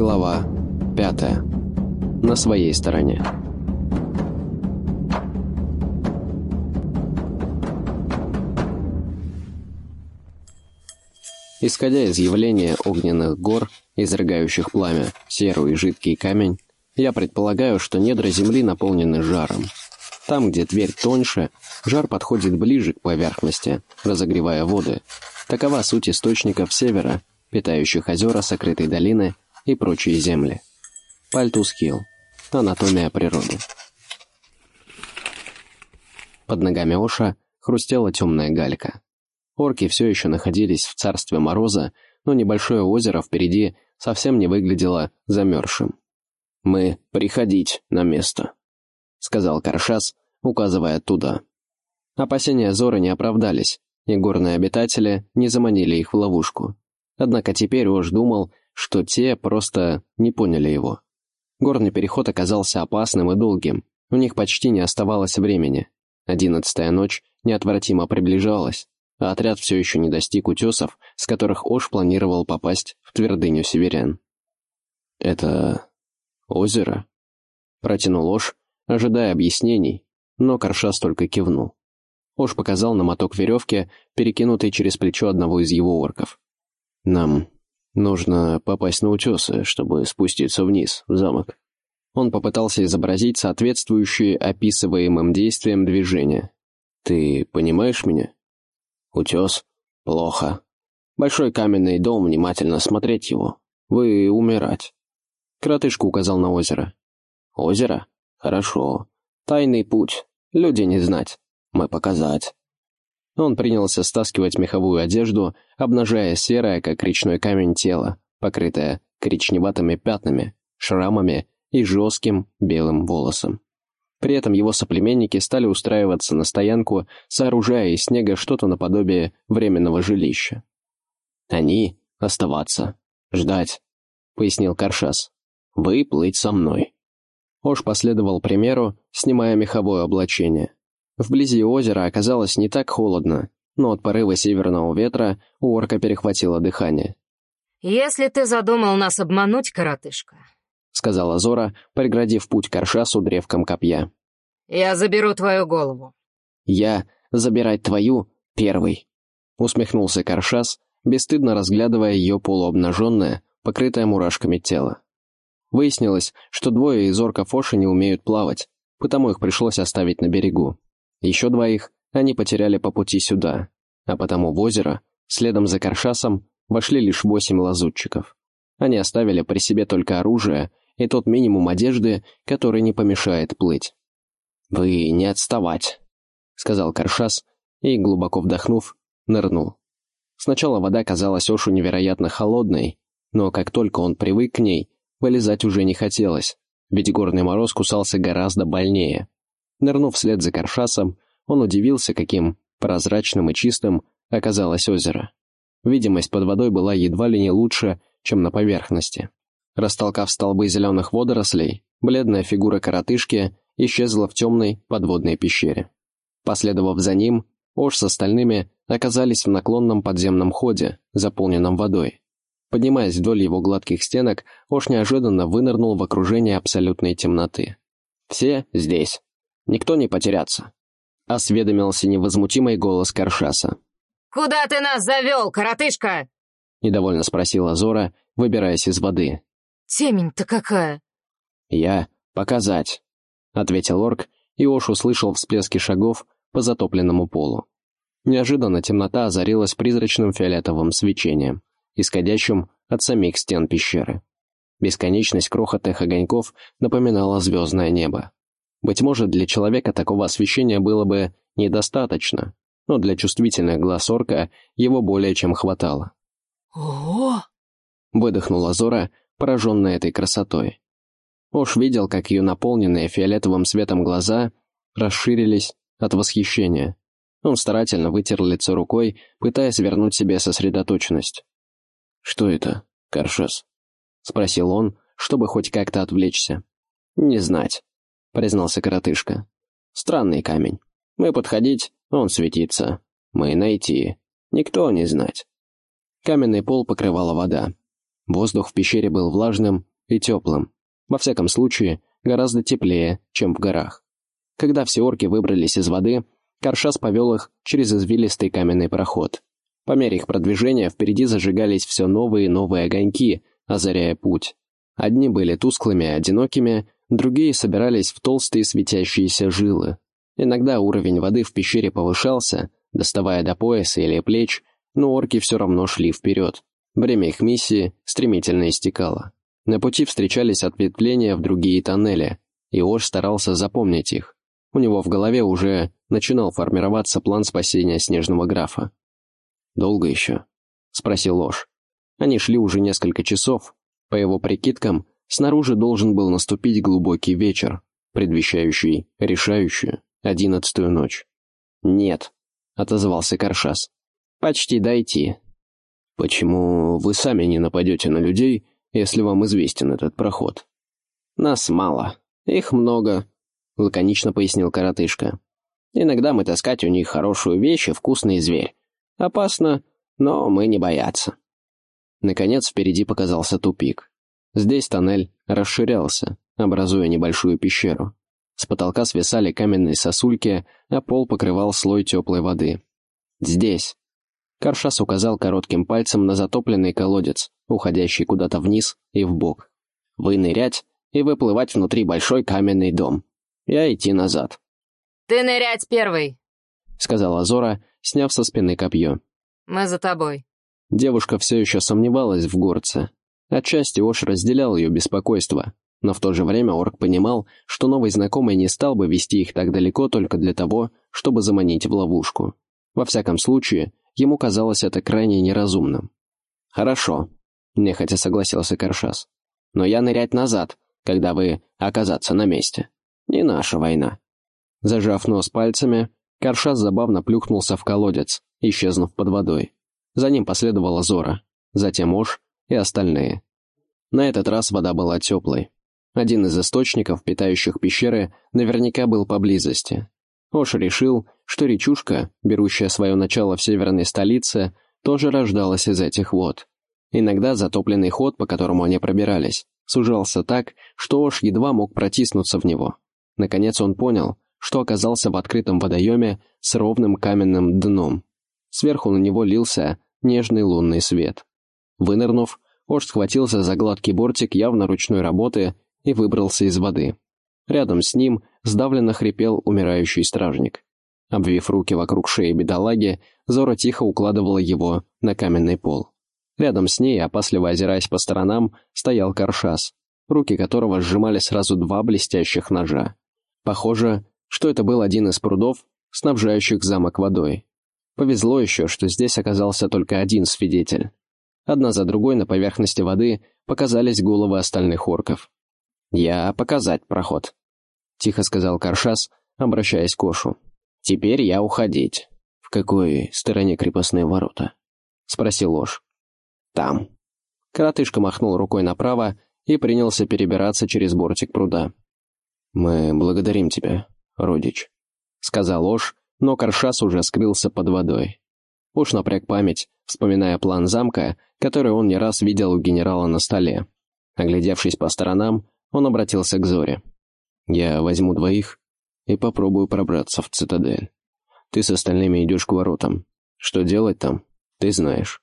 Глава пятая. На своей стороне. Исходя из явления огненных гор, изрыгающих пламя, серую и жидкий камень, я предполагаю, что недра Земли наполнены жаром. Там, где дверь тоньше, жар подходит ближе к поверхности, разогревая воды. Такова суть источников севера, питающих озера сокрытой долины и прочие земли. Пальтус Хилл. Анатомия природы. Под ногами Оша хрустела темная галька. Орки все еще находились в царстве мороза, но небольшое озеро впереди совсем не выглядело замерзшим. «Мы приходить на место», — сказал Каршас, указывая туда. Опасения Зоры не оправдались, и горные обитатели не заманили их в ловушку. Однако теперь Ош думал, что те просто не поняли его. Горный переход оказался опасным и долгим, у них почти не оставалось времени. Одиннадцатая ночь неотвратимо приближалась, а отряд все еще не достиг утесов, с которых Ош планировал попасть в твердыню северян. «Это... озеро?» — протянул Ош, ожидая объяснений, но Каршас только кивнул. Ош показал на моток веревки, перекинутый через плечо одного из его орков. «Нам нужно попасть на утесы, чтобы спуститься вниз, в замок». Он попытался изобразить соответствующие описываемым действиям движения. «Ты понимаешь меня?» «Утес? Плохо. Большой каменный дом, внимательно смотреть его. Вы умирать». Коротышка указал на озеро. «Озеро? Хорошо. Тайный путь. Люди не знать. Мы показать». Он принялся стаскивать меховую одежду, обнажая серое, как речной камень, тело, покрытое коричневатыми пятнами, шрамами и жестким белым волосом. При этом его соплеменники стали устраиваться на стоянку, сооружая из снега что-то наподобие временного жилища. «Они оставаться, ждать», — пояснил Каршас. «Вы плыть со мной». Ош последовал примеру, снимая меховое облачение. Вблизи озера оказалось не так холодно, но от порыва северного ветра у орка перехватило дыхание. «Если ты задумал нас обмануть, коротышка», — сказала Зора, преградив путь Каршасу древком копья. «Я заберу твою голову». «Я забирать твою первый», — усмехнулся Каршас, бесстыдно разглядывая ее полуобнаженное, покрытое мурашками тело. Выяснилось, что двое из орков Оши не умеют плавать, потому их пришлось оставить на берегу. Еще двоих они потеряли по пути сюда, а потому в озеро, следом за Каршасом, вошли лишь восемь лазутчиков. Они оставили при себе только оружие и тот минимум одежды, который не помешает плыть. «Вы не отставать», — сказал Каршас и, глубоко вдохнув, нырнул. Сначала вода казалась Ошу невероятно холодной, но как только он привык к ней, вылезать уже не хотелось, ведь горный мороз кусался гораздо больнее. Нырнув вслед за Каршасом, он удивился, каким прозрачным и чистым оказалось озеро. Видимость под водой была едва ли не лучше, чем на поверхности. Растолкав столбы зеленых водорослей, бледная фигура коротышки исчезла в темной подводной пещере. Последовав за ним, Ош с остальными оказались в наклонном подземном ходе, заполненном водой. Поднимаясь вдоль его гладких стенок, Ош неожиданно вынырнул в окружении абсолютной темноты. «Все здесь», Никто не потеряться», — осведомился невозмутимый голос Каршаса. «Куда ты нас завел, коротышка?» — недовольно спросила Зора, выбираясь из воды. «Темень-то какая!» «Я показать», — ответил орк, и Ош услышал всплески шагов по затопленному полу. Неожиданно темнота озарилась призрачным фиолетовым свечением, исходящим от самих стен пещеры. Бесконечность крохотных огоньков напоминала звездное небо. Быть может, для человека такого освещения было бы недостаточно, но для чувствительных глаз орка его более чем хватало. «Ого!» — выдохнула Зора, пораженная этой красотой. Ош видел, как ее наполненные фиолетовым светом глаза расширились от восхищения. Он старательно вытер лицо рукой, пытаясь вернуть себе сосредоточенность. «Что это, Каршес?» — спросил он, чтобы хоть как-то отвлечься. «Не знать», — признался коротышка. «Странный камень. Мы подходить, он светится. Мы найти. Никто не знать». Каменный пол покрывала вода. Воздух в пещере был влажным и теплым. Во всяком случае, гораздо теплее, чем в горах. Когда все орки выбрались из воды, Каршас повел их через извилистый каменный проход. По мере их продвижения впереди зажигались все новые и новые огоньки, озаряя путь. Одни были тусклыми одинокими, другие собирались в толстые светящиеся жилы. Иногда уровень воды в пещере повышался, доставая до пояса или плеч, но орки все равно шли вперед. Время их миссии стремительно истекало. На пути встречались ответвления в другие тоннели, и Ош старался запомнить их. У него в голове уже начинал формироваться план спасения Снежного графа. «Долго еще?» — спросил Ош. Они шли уже несколько часов. По его прикидкам, снаружи должен был наступить глубокий вечер, предвещающий решающую одиннадцатую ночь. «Нет», — отозвался Каршас. «Почти дойти». «Почему вы сами не нападете на людей, если вам известен этот проход?» «Нас мало. Их много», — лаконично пояснил коротышка. «Иногда мы таскать у них хорошую вещь и вкусный зверь. Опасно, но мы не боятся». Наконец впереди показался тупик. Здесь тоннель расширялся, образуя небольшую пещеру. С потолка свисали каменные сосульки, а пол покрывал слой теплой воды. «Здесь». Каршас указал коротким пальцем на затопленный колодец, уходящий куда-то вниз и вбок. «Вы нырять и выплывать внутри большой каменный дом. Я идти назад». «Ты нырять первый», — сказала Зора, сняв со спины копье. «Мы за тобой». Девушка все еще сомневалась в горце. Отчасти Ош разделял ее беспокойство, но в то же время Орк понимал, что новый знакомый не стал бы вести их так далеко только для того, чтобы заманить в ловушку. Во всяком случае, ему казалось это крайне неразумным. «Хорошо», — нехотя согласился Каршас. «Но я нырять назад, когда вы оказаться на месте. Не наша война». Зажав нос пальцами, Каршас забавно плюхнулся в колодец, исчезнув под водой. За ним последовала Зора, затем Ош и остальные. На этот раз вода была теплой, один из источников, питающих пещеры, наверняка был поблизости. Ош решил, что речушка, берущая свое начало в северной столице, тоже рождалась из этих вод. Иногда затопленный ход, по которому они пробирались, сужался так, что Ош едва мог протиснуться в него. Наконец он понял, что оказался в открытом водоеме с ровным каменным дном. Сверху на него лился нежный лунный свет. Вынырнув, Ош схватился за гладкий бортик явно ручной работы и выбрался из воды. Рядом с ним сдавленно хрипел умирающий стражник. Обвив руки вокруг шеи бедолаги, Зора тихо укладывала его на каменный пол. Рядом с ней, опасливо озираясь по сторонам, стоял Каршас, руки которого сжимали сразу два блестящих ножа. Похоже, что это был один из прудов, снабжающих замок водой. Повезло еще, что здесь оказался только один свидетель. Одна за другой на поверхности воды показались головы остальных орков. «Я показать проход», — тихо сказал Каршас, обращаясь к Кошу. «Теперь я уходить». «В какой стороне крепостные ворота?» — спросил Ложь. «Там». Коротышка махнул рукой направо и принялся перебираться через бортик пруда. «Мы благодарим тебя, родич», — сказал Ложь, но Каршас уже скрылся под водой. Уж напряг память, вспоминая план замка, который он не раз видел у генерала на столе. Оглядевшись по сторонам, он обратился к Зоре. «Я возьму двоих и попробую пробраться в цитадель. Ты с остальными идешь к воротам. Что делать там, ты знаешь».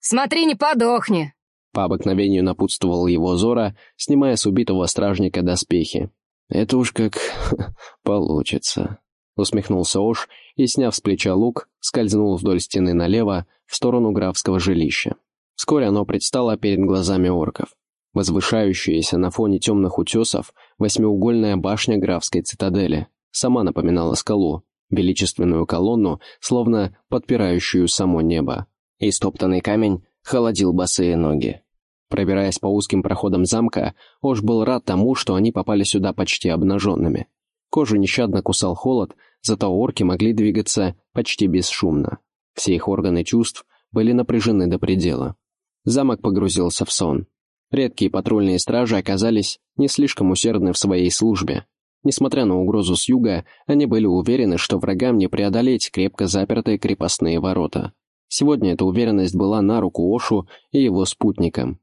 «Смотри, не подохни!» По обыкновению напутствовал его Зора, снимая с убитого стражника доспехи. «Это уж как получится», — усмехнулся Ош и, сняв с плеча лук, скользнул вдоль стены налево, в сторону графского жилища. Вскоре оно предстало перед глазами орков. Возвышающаяся на фоне темных утесов восьмиугольная башня графской цитадели сама напоминала скалу, величественную колонну, словно подпирающую само небо. И стоптанный камень холодил босые ноги. Пробираясь по узким проходам замка, Ош был рад тому, что они попали сюда почти обнаженными. Кожу нещадно кусал холод, зато орки могли двигаться почти бесшумно. Все их органы чувств были напряжены до предела. Замок погрузился в сон. Редкие патрульные стражи оказались не слишком усердны в своей службе. Несмотря на угрозу с юга, они были уверены, что врагам не преодолеть крепко запертые крепостные ворота. Сегодня эта уверенность была на руку Ошу и его спутникам.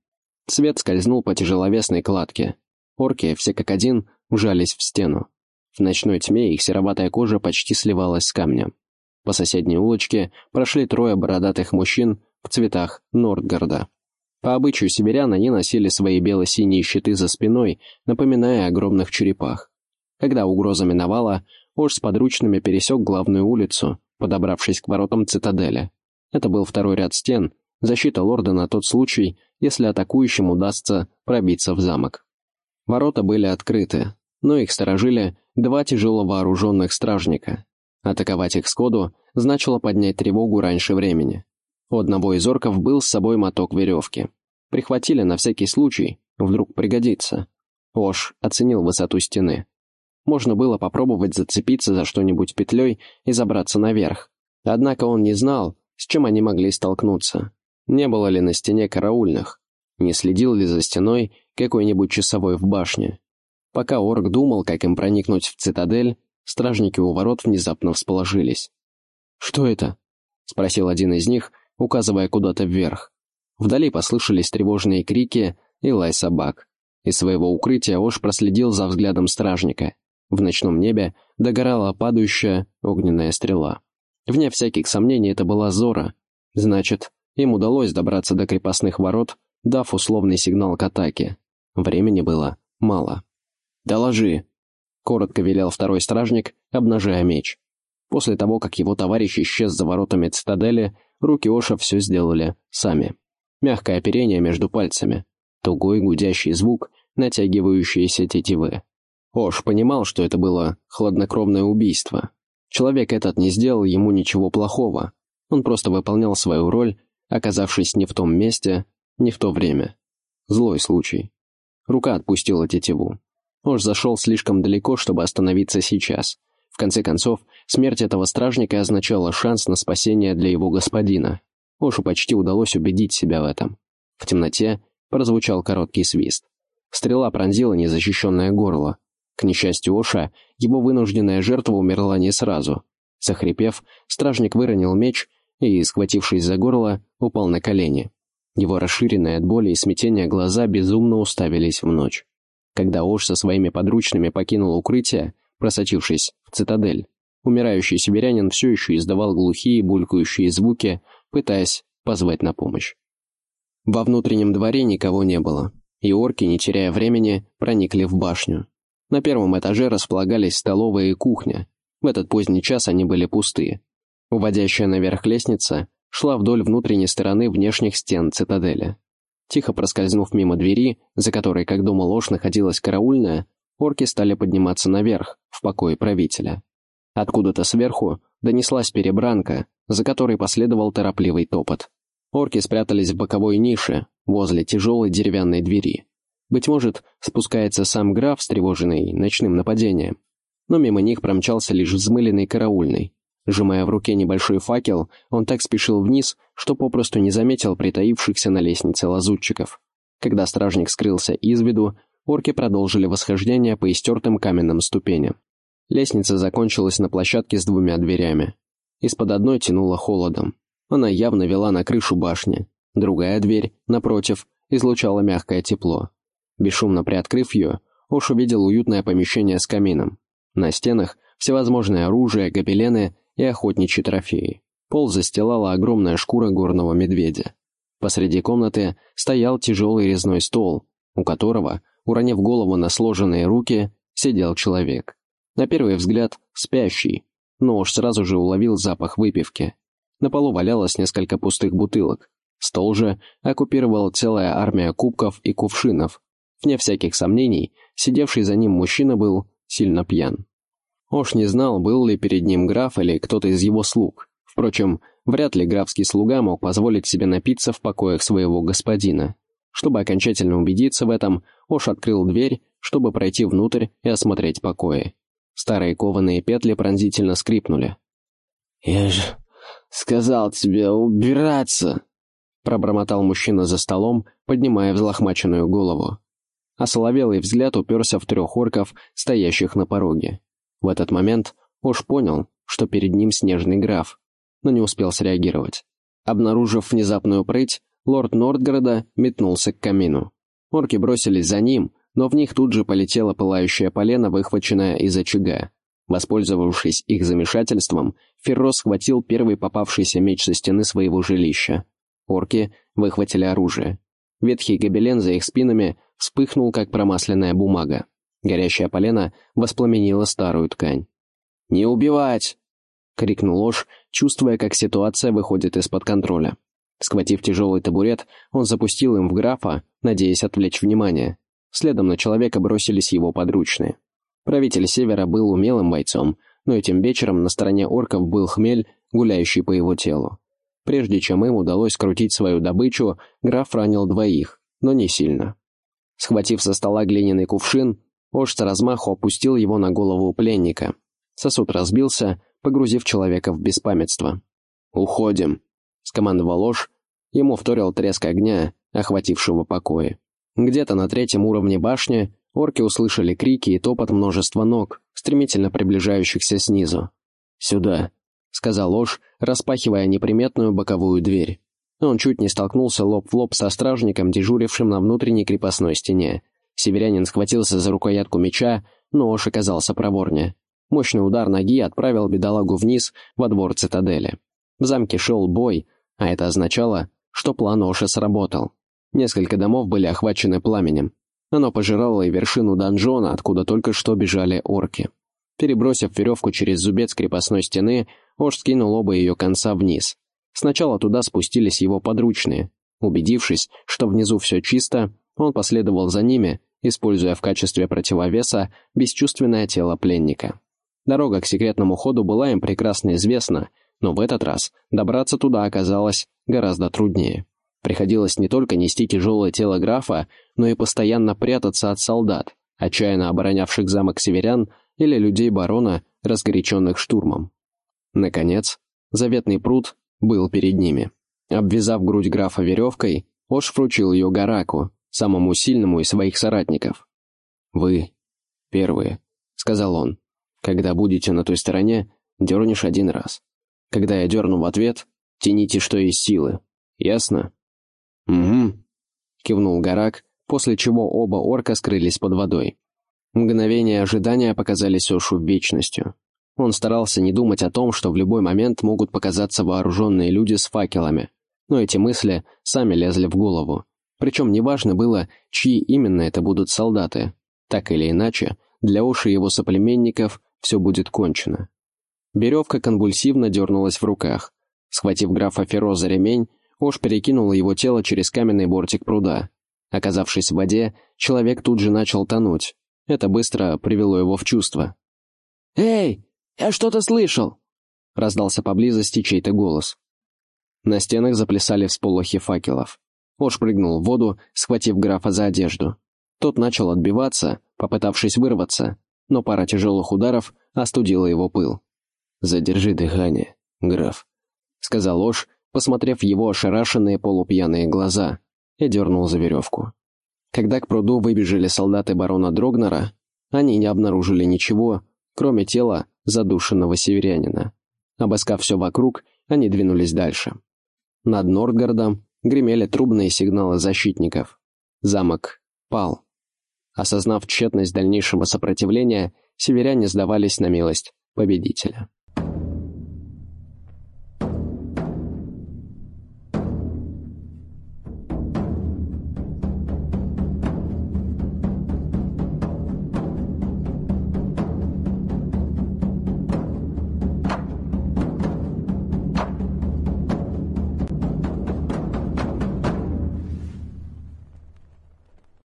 Свет скользнул по тяжеловесной кладке. Орки, все как один, ужались в стену. В ночной тьме их сероватая кожа почти сливалась с камнем. По соседней улочке прошли трое бородатых мужчин в цветах Нордгарда. По обычаю северян они носили свои бело-синие щиты за спиной, напоминая огромных черепах. Когда угроза миновала, Ош с подручными пересек главную улицу, подобравшись к воротам цитадели. Это был второй ряд стен, защита лорда на тот случай, если атакующим удастся пробиться в замок. Ворота были открыты, но их сторожили два тяжело вооруженных стражника. Атаковать их сходу значило поднять тревогу раньше времени. У одного из орков был с собой моток веревки. Прихватили на всякий случай, вдруг пригодится. Ош оценил высоту стены. Можно было попробовать зацепиться за что-нибудь петлей и забраться наверх. Однако он не знал, с чем они могли столкнуться. Не было ли на стене караульных? Не следил ли за стеной какой-нибудь часовой в башне? Пока орк думал, как им проникнуть в цитадель, стражники у ворот внезапно всположились. «Что это?» — спросил один из них, указывая куда-то вверх. Вдали послышались тревожные крики и лай собак. Из своего укрытия Ош проследил за взглядом стражника. В ночном небе догорала падающая огненная стрела. Вне всяких сомнений это была Зора. Значит, им удалось добраться до крепостных ворот, дав условный сигнал к атаке. Времени было мало. «Доложи», — коротко велел второй стражник, обнажая меч. После того, как его товарищ исчез за воротами цитадели, руки Оша все сделали сами. Мягкое оперение между пальцами, тугой гудящий звук, натягивающиеся тетивы. Ош понимал, что это было хладнокровное убийство. Человек этот не сделал ему ничего плохого. Он просто выполнял свою роль, оказавшись не в том месте, не в то время. Злой случай. Рука отпустила тетиву. Ош зашел слишком далеко, чтобы остановиться сейчас. В конце концов, смерть этого стражника означала шанс на спасение для его господина. Ошу почти удалось убедить себя в этом. В темноте прозвучал короткий свист. Стрела пронзила незащищенное горло. К несчастью Оша, его вынужденная жертва умерла не сразу. Захрипев, стражник выронил меч и, схватившись за горло, упал на колени. Его расширенные от боли и смятения глаза безумно уставились в ночь. Когда Ош со своими подручными покинул укрытие, просочившись в цитадель, умирающий сибирянин все еще издавал глухие булькающие звуки, пытаясь позвать на помощь. Во внутреннем дворе никого не было, и орки, не теряя времени, проникли в башню. На первом этаже располагались столовая и кухня. В этот поздний час они были пустые. Уводящая наверх лестница шла вдоль внутренней стороны внешних стен цитадели. Тихо проскользнув мимо двери, за которой, как думал ложь, находилась караульная, орки стали подниматься наверх, в покое правителя. Откуда-то сверху донеслась перебранка, за которой последовал торопливый топот. Орки спрятались в боковой нише, возле тяжелой деревянной двери. Быть может, спускается сам граф, встревоженный ночным нападением. Но мимо них промчался лишь взмыленный караульный. Сжимая в руке небольшой факел, он так спешил вниз, что попросту не заметил притаившихся на лестнице лазутчиков. Когда стражник скрылся из виду, орки продолжили восхождение по истертым каменным ступеням. Лестница закончилась на площадке с двумя дверями. Из-под одной тянуло холодом. Она явно вела на крышу башни. Другая дверь, напротив, излучала мягкое тепло. Бесшумно приоткрыв ее, Ош увидел уютное помещение с камином. На стенах всевозможное оружие, гобелены и охотничьи трофеи. Пол застилала огромная шкура горного медведя. Посреди комнаты стоял тяжелый резной стол, у которого, уронив голову на сложенные руки, сидел человек. На первый взгляд, спящий, но уж сразу же уловил запах выпивки. На полу валялось несколько пустых бутылок. Стол же оккупировала целая армия кубков и кувшинов. Вне всяких сомнений, сидевший за ним мужчина был сильно пьян. Ош не знал, был ли перед ним граф или кто-то из его слуг. Впрочем, вряд ли графский слуга мог позволить себе напиться в покоях своего господина. Чтобы окончательно убедиться в этом, Ош открыл дверь, чтобы пройти внутрь и осмотреть покои. Старые кованые петли пронзительно скрипнули. «Я же сказал тебе убираться!» Пробормотал мужчина за столом, поднимая взлохмаченную голову. А соловелый взгляд уперся в трех орков, стоящих на пороге. В этот момент уж понял, что перед ним снежный граф, но не успел среагировать. Обнаружив внезапную прыть, лорд Нордгорода метнулся к камину. Орки бросились за ним, но в них тут же полетела пылающая полена, выхваченная из очага. Воспользовавшись их замешательством, Феррос схватил первый попавшийся меч со стены своего жилища. Орки выхватили оружие. Ветхий гобелен за их спинами вспыхнул, как промасленная бумага. Горящая полена воспламенила старую ткань. «Не убивать!» — крикнул Ложь, чувствуя, как ситуация выходит из-под контроля. Схватив тяжелый табурет, он запустил им в графа, надеясь отвлечь внимание. Следом на человека бросились его подручные. Правитель Севера был умелым бойцом, но этим вечером на стороне орков был хмель, гуляющий по его телу. Прежде чем им удалось крутить свою добычу, граф ранил двоих, но не сильно. Схватив со стола глиняный кувшин, Ож с размаху опустил его на голову пленника. Сосуд разбился, погрузив человека в беспамятство. «Уходим», — скомандовал Ож. Ему вторил треск огня, охватившего покои. Где-то на третьем уровне башни орки услышали крики и топот множества ног, стремительно приближающихся снизу. «Сюда», — сказал Ож, распахивая неприметную боковую дверь. Он чуть не столкнулся лоб в лоб со стражником, дежурившим на внутренней крепостной стене. Северянин схватился за рукоятку меча, но Ош оказался проворнее. Мощный удар ноги отправил бедолагу вниз, во двор цитадели. В замке шел бой, а это означало, что план Оша сработал. Несколько домов были охвачены пламенем. Оно пожирало и вершину донжона, откуда только что бежали орки. Перебросив веревку через зубец крепостной стены, Ош скинул оба ее конца вниз. Сначала туда спустились его подручные. Убедившись, что внизу все чисто, он последовал за ними, используя в качестве противовеса бесчувственное тело пленника. Дорога к секретному ходу была им прекрасно известна, но в этот раз добраться туда оказалось гораздо труднее. Приходилось не только нести тяжелое тело графа, но и постоянно прятаться от солдат, отчаянно оборонявших замок северян или людей барона, разгоряченных штурмом. Наконец, заветный пруд был перед ними. Обвязав грудь графа веревкой, Ош вручил ее Гараку, самому сильному из своих соратников. «Вы первые», — сказал он. «Когда будете на той стороне, дернешь один раз. Когда я дерну в ответ, тяните что есть силы. Ясно?» «Угу», — кивнул Гарак, после чего оба орка скрылись под водой. Мгновения ожидания показались Ошу вечностью. Он старался не думать о том, что в любой момент могут показаться вооруженные люди с факелами, но эти мысли сами лезли в голову. Причем неважно было, чьи именно это будут солдаты. Так или иначе, для уши его соплеменников все будет кончено. Веревка конвульсивно дернулась в руках. Схватив графа Феро за ремень, Ош перекинул его тело через каменный бортик пруда. Оказавшись в воде, человек тут же начал тонуть. Это быстро привело его в чувство. «Эй, я что-то слышал!» — раздался поблизости чей-то голос. На стенах заплясали всполохи факелов. Ош прыгнул в воду, схватив графа за одежду. Тот начал отбиваться, попытавшись вырваться, но пара тяжелых ударов остудила его пыл. «Задержи дыхание, граф», — сказал Ош, посмотрев в его ошарашенные полупьяные глаза, и дернул за веревку. Когда к пруду выбежали солдаты барона Дрогнера, они не обнаружили ничего, кроме тела задушенного северянина. Обыскав все вокруг, они двинулись дальше. Над Нордгардом гремели трубные сигналы защитников. Замок пал. Осознав тщетность дальнейшего сопротивления, северяне сдавались на милость победителя.